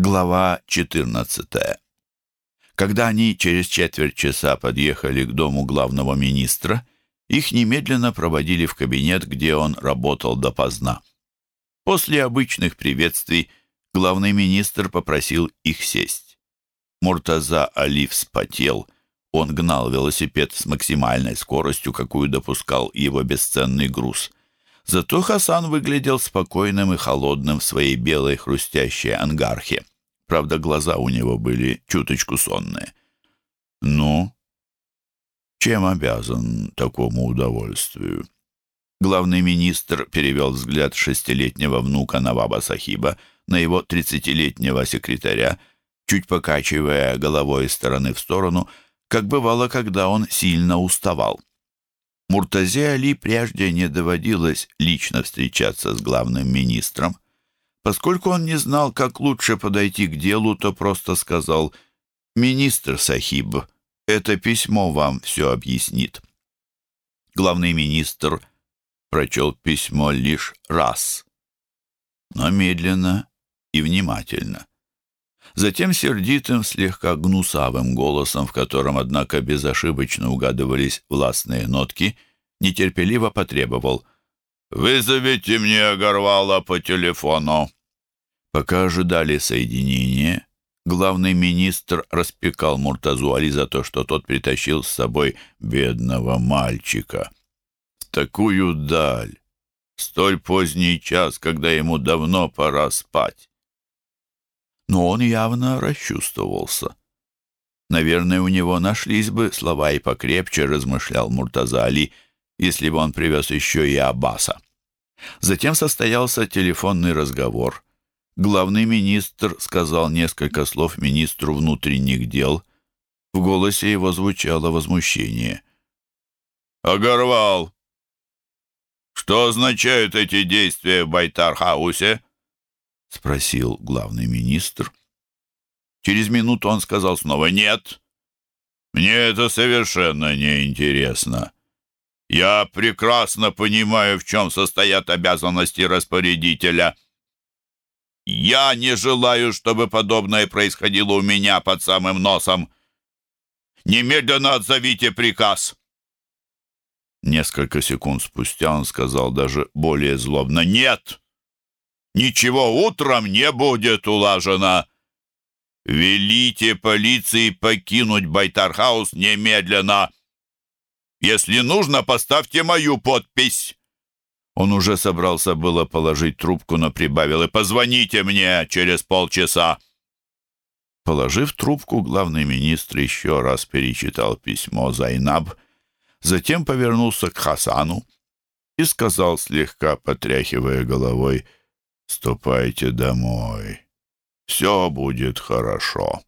Глава 14. Когда они через четверть часа подъехали к дому главного министра, их немедленно проводили в кабинет, где он работал допоздна. После обычных приветствий главный министр попросил их сесть. Муртаза Али вспотел. Он гнал велосипед с максимальной скоростью, какую допускал его бесценный груз. Зато Хасан выглядел спокойным и холодным в своей белой хрустящей ангархе. Правда, глаза у него были чуточку сонные. «Ну, чем обязан такому удовольствию?» Главный министр перевел взгляд шестилетнего внука Наваба Сахиба на его тридцатилетнего секретаря, чуть покачивая головой из стороны в сторону, как бывало, когда он сильно уставал. Муртазе Али прежде не доводилось лично встречаться с главным министром. Поскольку он не знал, как лучше подойти к делу, то просто сказал «Министр Сахиб, это письмо вам все объяснит». Главный министр прочел письмо лишь раз, но медленно и внимательно. Затем сердитым, слегка гнусавым голосом, в котором, однако, безошибочно угадывались властные нотки, нетерпеливо потребовал «Вызовите мне Агарвала по телефону». Пока ожидали соединения, главный министр распекал Муртазу Али за то, что тот притащил с собой бедного мальчика. В такую даль, столь поздний час, когда ему давно пора спать но он явно расчувствовался. Наверное, у него нашлись бы слова и покрепче, размышлял Муртаза Али, если бы он привез еще и Аббаса. Затем состоялся телефонный разговор. Главный министр сказал несколько слов министру внутренних дел. В голосе его звучало возмущение. «Агарвал! Что означают эти действия в Байтар-хаусе?» — спросил главный министр. Через минуту он сказал снова «Нет, мне это совершенно не интересно. Я прекрасно понимаю, в чем состоят обязанности распорядителя. Я не желаю, чтобы подобное происходило у меня под самым носом. Немедленно отзовите приказ». Несколько секунд спустя он сказал даже более злобно «Нет!» Ничего утром не будет улажено. Велите полиции покинуть Байтархаус немедленно. Если нужно, поставьте мою подпись. Он уже собрался было положить трубку, но прибавил и «Позвоните мне через полчаса». Положив трубку, главный министр еще раз перечитал письмо Зайнаб, затем повернулся к Хасану и сказал, слегка потряхивая головой, — Ступайте домой. Все будет хорошо.